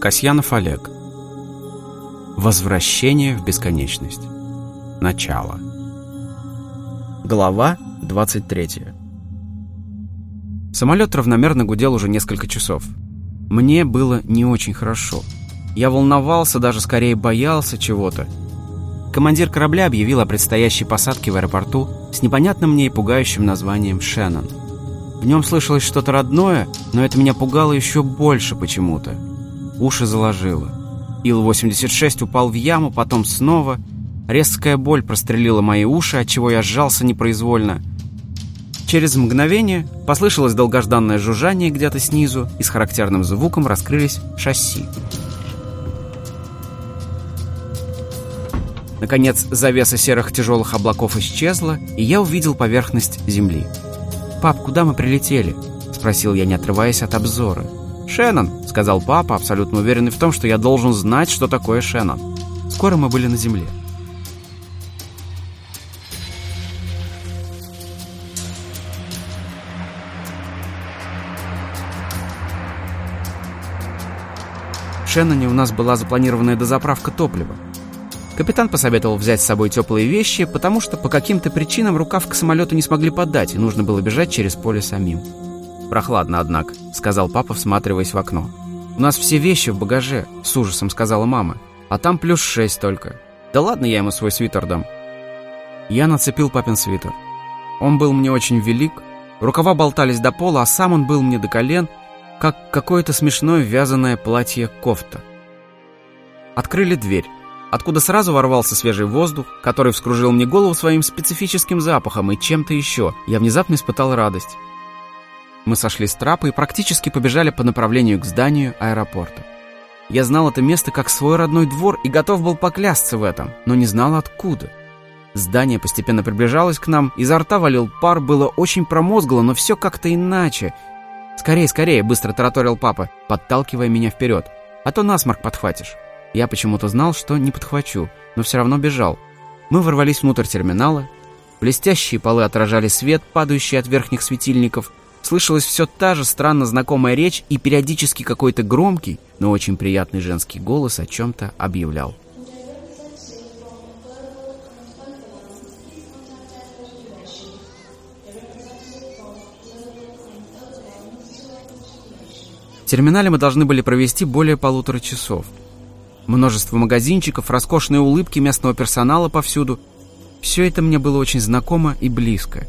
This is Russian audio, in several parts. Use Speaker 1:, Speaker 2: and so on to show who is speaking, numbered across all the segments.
Speaker 1: Касьянов Олег. Возвращение в бесконечность. Начало. Глава 23. Самолет равномерно гудел уже несколько часов. Мне было не очень хорошо. Я волновался, даже скорее боялся чего-то. Командир корабля объявил о предстоящей посадке в аэропорту с непонятным мне и пугающим названием «Шеннон». В нем слышалось что-то родное, но это меня пугало еще больше почему-то. Уши заложило. Ил-86 упал в яму, потом снова. Резкая боль прострелила мои уши, отчего я сжался непроизвольно. Через мгновение послышалось долгожданное жужжание где-то снизу, и с характерным звуком раскрылись шасси. Наконец, завеса серых тяжелых облаков исчезла, и я увидел поверхность земли. «Пап, куда мы прилетели?» — спросил я, не отрываясь от обзора. «Шеннон», — сказал папа, абсолютно уверенный в том, что я должен знать, что такое Шеннон. Скоро мы были на земле. В Шенноне у нас была запланированная дозаправка топлива. Капитан посоветовал взять с собой теплые вещи, потому что по каким-то причинам рукав к самолету не смогли подать, и нужно было бежать через поле самим. «Прохладно, однако», — сказал папа, всматриваясь в окно. «У нас все вещи в багаже», — с ужасом сказала мама. «А там плюс шесть только». «Да ладно, я ему свой свитер дам». Я нацепил папин свитер. Он был мне очень велик, рукава болтались до пола, а сам он был мне до колен, как какое-то смешное вязаное платье-кофта. Открыли дверь, откуда сразу ворвался свежий воздух, который вскружил мне голову своим специфическим запахом и чем-то еще. Я внезапно испытал радость. Мы сошли с трапа и практически побежали по направлению к зданию аэропорта. Я знал это место как свой родной двор и готов был поклясться в этом, но не знал откуда. Здание постепенно приближалось к нам, изо рта валил пар, было очень промозгло, но все как-то иначе. «Скорее, скорее!» — быстро тараторил папа, подталкивая меня вперед. «А то насморк подхватишь». Я почему-то знал, что не подхвачу, но все равно бежал. Мы ворвались внутрь терминала. Блестящие полы отражали свет, падающий от верхних светильников — Слышалась все та же странно знакомая речь и периодически какой-то громкий, но очень приятный женский голос о чем-то объявлял. В терминале мы должны были провести более полутора часов. Множество магазинчиков, роскошные улыбки местного персонала повсюду. Все это мне было очень знакомо и близко.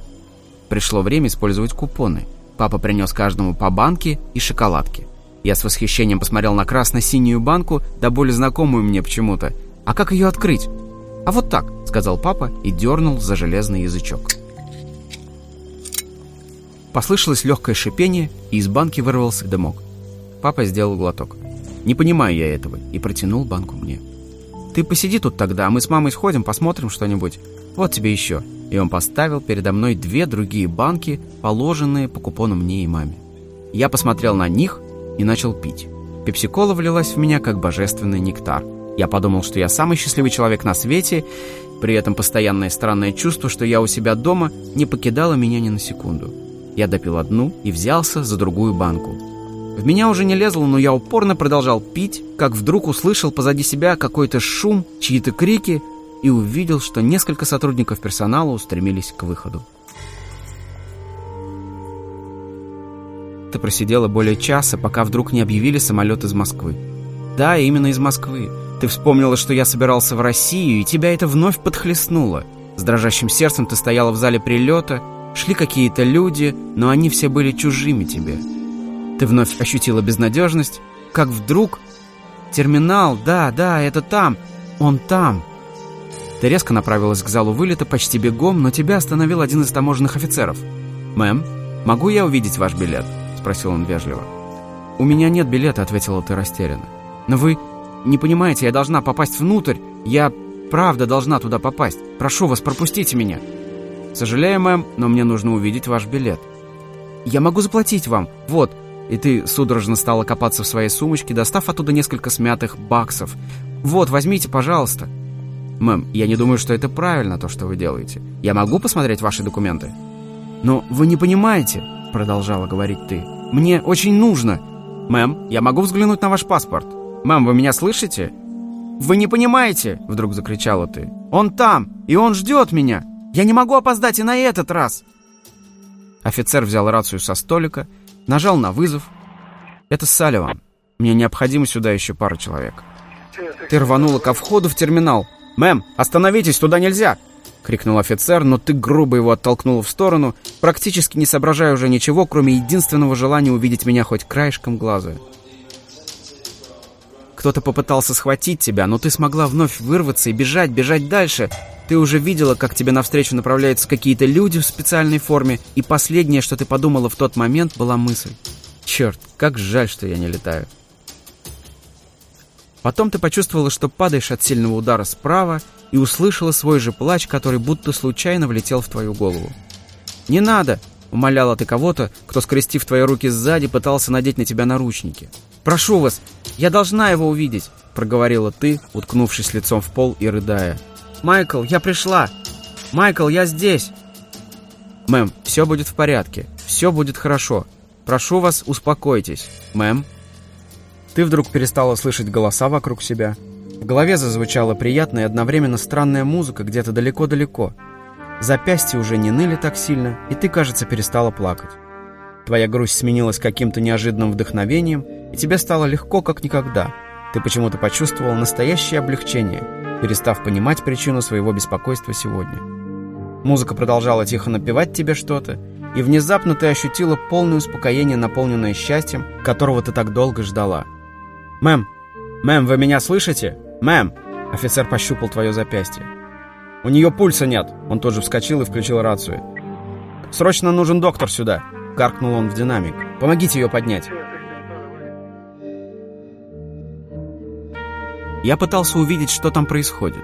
Speaker 1: Пришло время использовать купоны – Папа принес каждому по банке и шоколадке. Я с восхищением посмотрел на красно-синюю банку, да более знакомую мне почему-то. А как ее открыть? А вот так, сказал папа и дернул за железный язычок. Послышалось легкое шипение, и из банки вырвался дымок. Папа сделал глоток. «Не понимаю я этого», и протянул банку мне. «Ты посиди тут тогда, а мы с мамой сходим, посмотрим что-нибудь. Вот тебе еще» и он поставил передо мной две другие банки, положенные по купону мне и маме. Я посмотрел на них и начал пить. Пепсикола влилась в меня, как божественный нектар. Я подумал, что я самый счастливый человек на свете, при этом постоянное странное чувство, что я у себя дома, не покидало меня ни на секунду. Я допил одну и взялся за другую банку. В меня уже не лезло, но я упорно продолжал пить, как вдруг услышал позади себя какой-то шум, чьи-то крики, и увидел, что несколько сотрудников персонала устремились к выходу. Ты просидела более часа, пока вдруг не объявили самолет из Москвы. Да, именно из Москвы. Ты вспомнила, что я собирался в Россию, и тебя это вновь подхлестнуло. С дрожащим сердцем ты стояла в зале прилета, шли какие-то люди, но они все были чужими тебе. Ты вновь ощутила безнадежность, как вдруг... Терминал, да, да, это там, он там. Ты резко направилась к залу вылета почти бегом, но тебя остановил один из таможенных офицеров. «Мэм, могу я увидеть ваш билет?» – спросил он вежливо. «У меня нет билета», – ответила ты растерянно. «Но вы не понимаете, я должна попасть внутрь. Я правда должна туда попасть. Прошу вас, пропустите меня». «Сожалею, мэм, но мне нужно увидеть ваш билет». «Я могу заплатить вам. Вот». И ты судорожно стала копаться в своей сумочке, достав оттуда несколько смятых баксов. «Вот, возьмите, пожалуйста». «Мэм, я не думаю, что это правильно, то, что вы делаете. Я могу посмотреть ваши документы?» «Но вы не понимаете», — продолжала говорить ты. «Мне очень нужно». «Мэм, я могу взглянуть на ваш паспорт?» «Мам, вы меня слышите?» «Вы не понимаете!» — вдруг закричала ты. «Он там, и он ждет меня! Я не могу опоздать и на этот раз!» Офицер взял рацию со столика, нажал на вызов. «Это Салливан. Мне необходимо сюда еще пара человек». Ты рванула ко входу в терминал. «Мэм, остановитесь, туда нельзя!» — крикнул офицер, но ты грубо его оттолкнула в сторону, практически не соображая уже ничего, кроме единственного желания увидеть меня хоть краешком глаза. Кто-то попытался схватить тебя, но ты смогла вновь вырваться и бежать, бежать дальше. Ты уже видела, как тебе навстречу направляются какие-то люди в специальной форме, и последнее, что ты подумала в тот момент, была мысль. Черт, как жаль, что я не летаю. Потом ты почувствовала, что падаешь от сильного удара справа и услышала свой же плач, который будто случайно влетел в твою голову. «Не надо!» — умоляла ты кого-то, кто, скрестив твои руки сзади, пытался надеть на тебя наручники. «Прошу вас, я должна его увидеть», — проговорила ты, уткнувшись лицом в пол и рыдая. «Майкл, я пришла! Майкл, я здесь!» «Мэм, все будет в порядке, все будет хорошо. Прошу вас, успокойтесь. Мэм?» Ты вдруг перестала слышать голоса вокруг себя. В голове зазвучала приятная и одновременно странная музыка где-то далеко-далеко. Запястья уже не ныли так сильно, и ты, кажется, перестала плакать. Твоя грусть сменилась каким-то неожиданным вдохновением, и тебе стало легко, как никогда. Ты почему-то почувствовал настоящее облегчение, перестав понимать причину своего беспокойства сегодня. Музыка продолжала тихо напевать тебе что-то, и внезапно ты ощутила полное успокоение, наполненное счастьем, которого ты так долго ждала. «Мэм! Мэм, вы меня слышите? Мэм!» Офицер пощупал твое запястье. «У нее пульса нет!» Он тут же вскочил и включил рацию. «Срочно нужен доктор сюда!» Гаркнул он в динамик. «Помогите ее поднять!» Я пытался увидеть, что там происходит,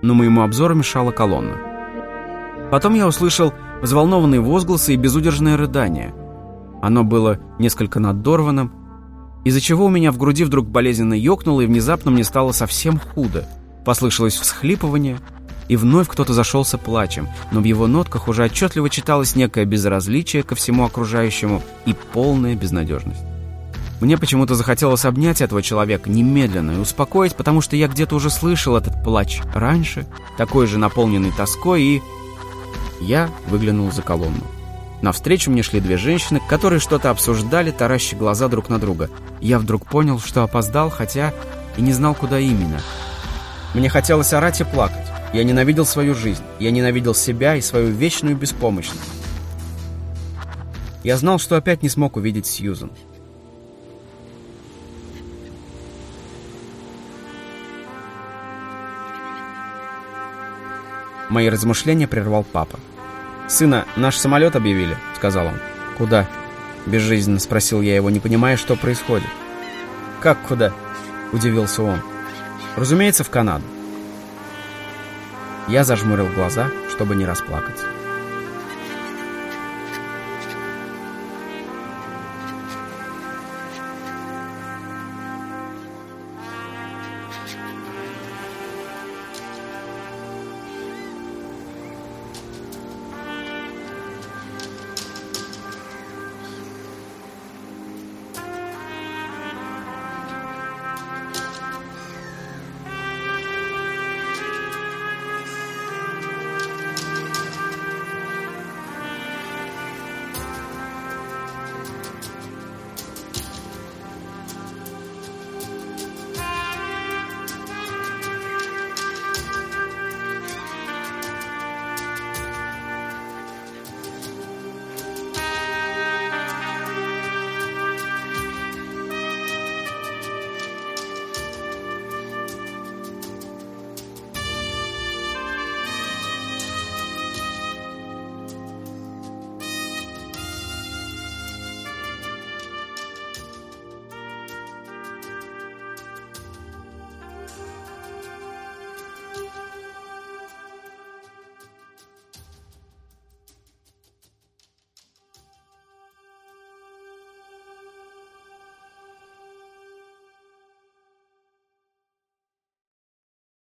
Speaker 1: но моему обзору мешала колонна. Потом я услышал взволнованные возгласы и безудержное рыдание. Оно было несколько надорванным, из-за чего у меня в груди вдруг болезненно ёкнуло, и внезапно мне стало совсем худо. Послышалось всхлипывание, и вновь кто-то зашелся плачем, но в его нотках уже отчетливо читалось некое безразличие ко всему окружающему и полная безнадежность. Мне почему-то захотелось обнять этого человека немедленно и успокоить, потому что я где-то уже слышал этот плач раньше, такой же наполненный тоской, и... Я выглянул за колонну. Навстречу мне шли две женщины, которые что-то обсуждали, таращи глаза друг на друга. Я вдруг понял, что опоздал, хотя и не знал, куда именно. Мне хотелось орать и плакать. Я ненавидел свою жизнь, я ненавидел себя и свою вечную беспомощность. Я знал, что опять не смог увидеть Сьюзан. Мои размышления прервал папа. «Сына, наш самолет объявили», — сказал он. «Куда?» — безжизненно спросил я его, не понимая, что происходит. «Как куда?» — удивился он. «Разумеется, в Канаду». Я зажмурил глаза, чтобы не расплакаться.